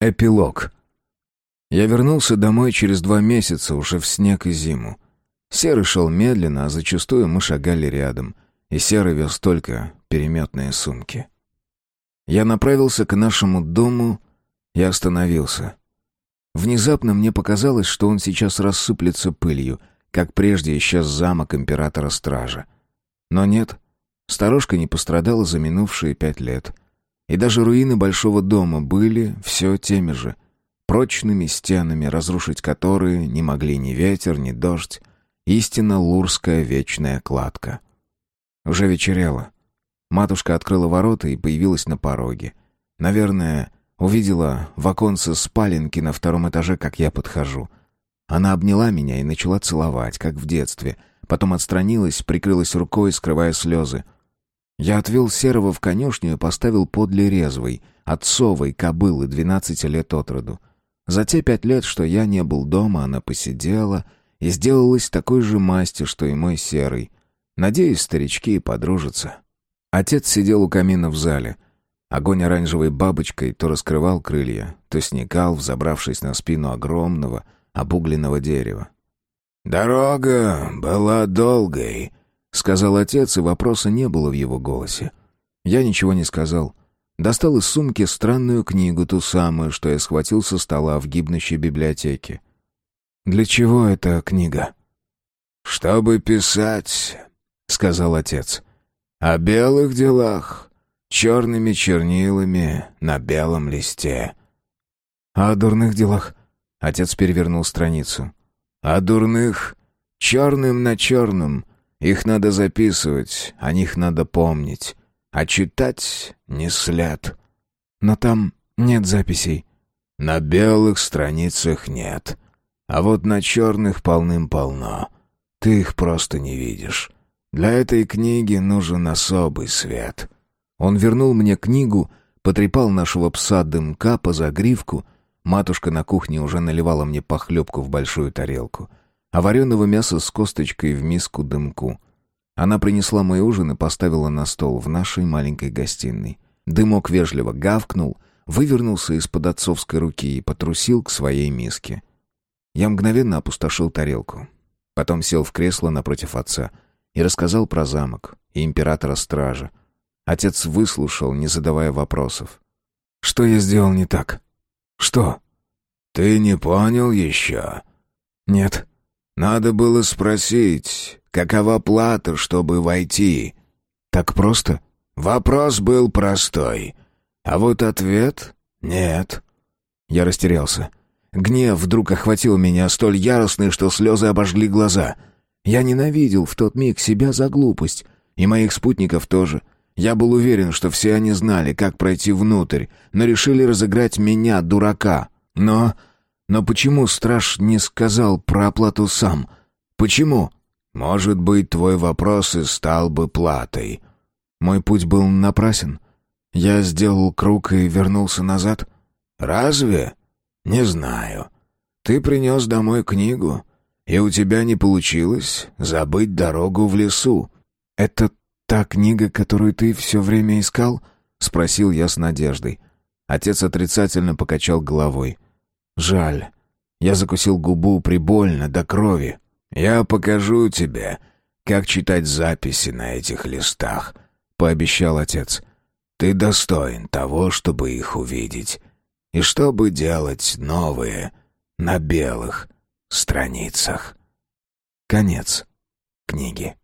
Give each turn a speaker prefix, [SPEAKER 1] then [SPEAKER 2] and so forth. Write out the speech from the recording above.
[SPEAKER 1] Эпилог. Я вернулся домой через два месяца, уже в снег и зиму. Серый шел медленно, а зачастую мы шагали рядом, и Серый вез только переметные сумки. Я направился к нашему дому и остановился. Внезапно мне показалось, что он сейчас рассыплется пылью, как прежде исчез замок императора-стража. Но нет, сторожка не пострадала за минувшие пять лет — и даже руины большого дома были все теми же, прочными стенами, разрушить которые не могли ни ветер, ни дождь, истинно лурская вечная кладка. Уже вечерело. Матушка открыла ворота и появилась на пороге. Наверное, увидела в оконце спаленки на втором этаже, как я подхожу. Она обняла меня и начала целовать, как в детстве. Потом отстранилась, прикрылась рукой, скрывая слезы. Я отвел Серого в конюшню и поставил подле резвой, отцовой кобылы двенадцати лет от роду. За те пять лет, что я не был дома, она посидела и сделалась такой же масти, что и мой Серый. Надеюсь, старички и подружатся. Отец сидел у камина в зале. Огонь оранжевой бабочкой то раскрывал крылья, то сникал, взобравшись на спину огромного, обугленного дерева. «Дорога была долгой», — сказал отец, и вопроса не было в его голосе. Я ничего не сказал. Достал из сумки странную книгу, ту самую, что я схватил со стола в гибнущей библиотеке. «Для чего эта книга?» «Чтобы писать», — сказал отец. «О белых делах, черными чернилами на белом листе». «А о дурных делах?» — отец перевернул страницу. «О дурных, черным на черном, их надо записывать, о них надо помнить. А читать не след. Но там нет записей. На белых страницах нет. А вот на черных полным-полно. Ты их просто не видишь. Для этой книги нужен особый свет. Он вернул мне книгу, потрепал нашего пса дымка по загривку. Матушка на кухне уже наливала мне похлебку в большую тарелку а вареного мяса с косточкой в миску дымку. Она принесла мой ужин и поставила на стол в нашей маленькой гостиной. Дымок вежливо гавкнул, вывернулся из-под отцовской руки и потрусил к своей миске. Я мгновенно опустошил тарелку. Потом сел в кресло напротив отца и рассказал про замок и императора-стража. Отец выслушал, не задавая вопросов. «Что я сделал не так?» «Что?» «Ты не понял еще?» «Нет». Надо было спросить, какова плата, чтобы войти. Так просто? Вопрос был простой. А вот ответ — нет. Я растерялся. Гнев вдруг охватил меня столь яростный, что слезы обожгли глаза. Я ненавидел в тот миг себя за глупость. И моих спутников тоже. Я был уверен, что все они знали, как пройти внутрь, но решили разыграть меня, дурака. Но но почему страж не сказал про оплату сам? Почему? Может быть, твой вопрос и стал бы платой. Мой путь был напрасен. Я сделал круг и вернулся назад. Разве? Не знаю. Ты принес домой книгу, и у тебя не получилось забыть дорогу в лесу. Это та книга, которую ты все время искал? Спросил я с надеждой. Отец отрицательно покачал головой. Жаль. Я закусил губу прибольно, до крови. «Я покажу тебе, как читать записи на этих листах», — пообещал отец. «Ты достоин того, чтобы их увидеть. И чтобы делать новые на белых страницах». Конец книги.